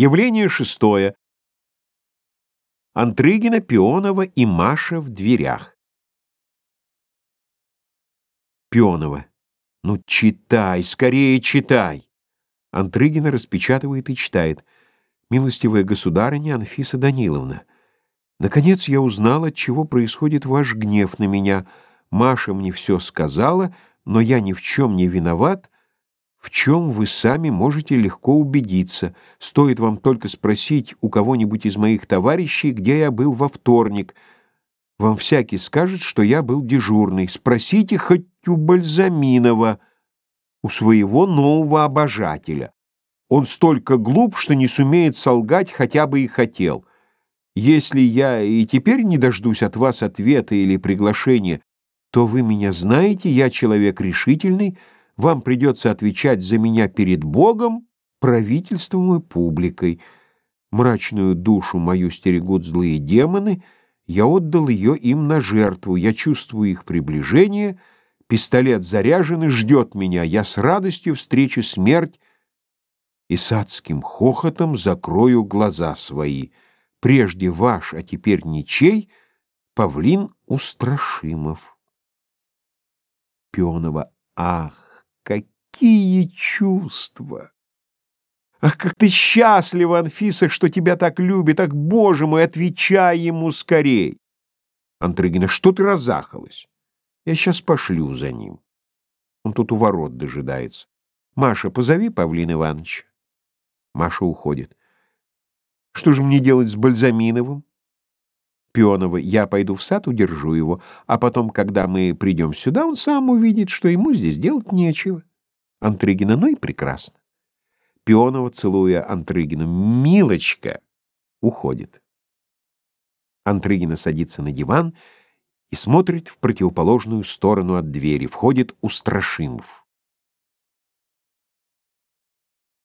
Явление шестое. Антрыгина, Пионова и Маша в дверях. Пионова. Ну, читай, скорее читай. Антрыгина распечатывает и читает. Милостивая государыня Анфиса Даниловна, наконец я узнала, от чего происходит ваш гнев на меня. Маша мне все сказала, но я ни в чем не виноват, в чем вы сами можете легко убедиться. Стоит вам только спросить у кого-нибудь из моих товарищей, где я был во вторник. Вам всякий скажет, что я был дежурный. Спросите хоть у Бальзаминова, у своего нового обожателя. Он столько глуп, что не сумеет солгать, хотя бы и хотел. Если я и теперь не дождусь от вас ответа или приглашения, то вы меня знаете, я человек решительный, вам придется отвечать за меня перед Богом, правительством и публикой. Мрачную душу мою стерегут злые демоны, я отдал ее им на жертву, я чувствую их приближение, пистолет заряжен и ждет меня, я с радостью встречу смерть и с адским хохотом закрою глаза свои. Прежде ваш, а теперь ничей, Павлин Устрашимов. Пионова. Ах! Какие чувства! Ах, как ты счастлива, Анфиса, что тебя так любит! Ах, боже мой, отвечай ему скорей! Антрыгина, что ты разахалась? Я сейчас пошлю за ним. Он тут у ворот дожидается. Маша, позови Павлина Ивановича. Маша уходит. Что же мне делать с Бальзаминовым? Пионова, я пойду в сад, удержу его, а потом, когда мы придем сюда, он сам увидит, что ему здесь делать нечего. Антрыгина, ну и прекрасно. Пионова, целуя Антрыгину, «Милочка!» уходит. Антрыгина садится на диван и смотрит в противоположную сторону от двери. Входит Устрашимов.